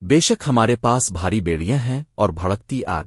بے شک ہمارے پاس بھاری بیڑیاں ہیں اور بھڑکتی آگ۔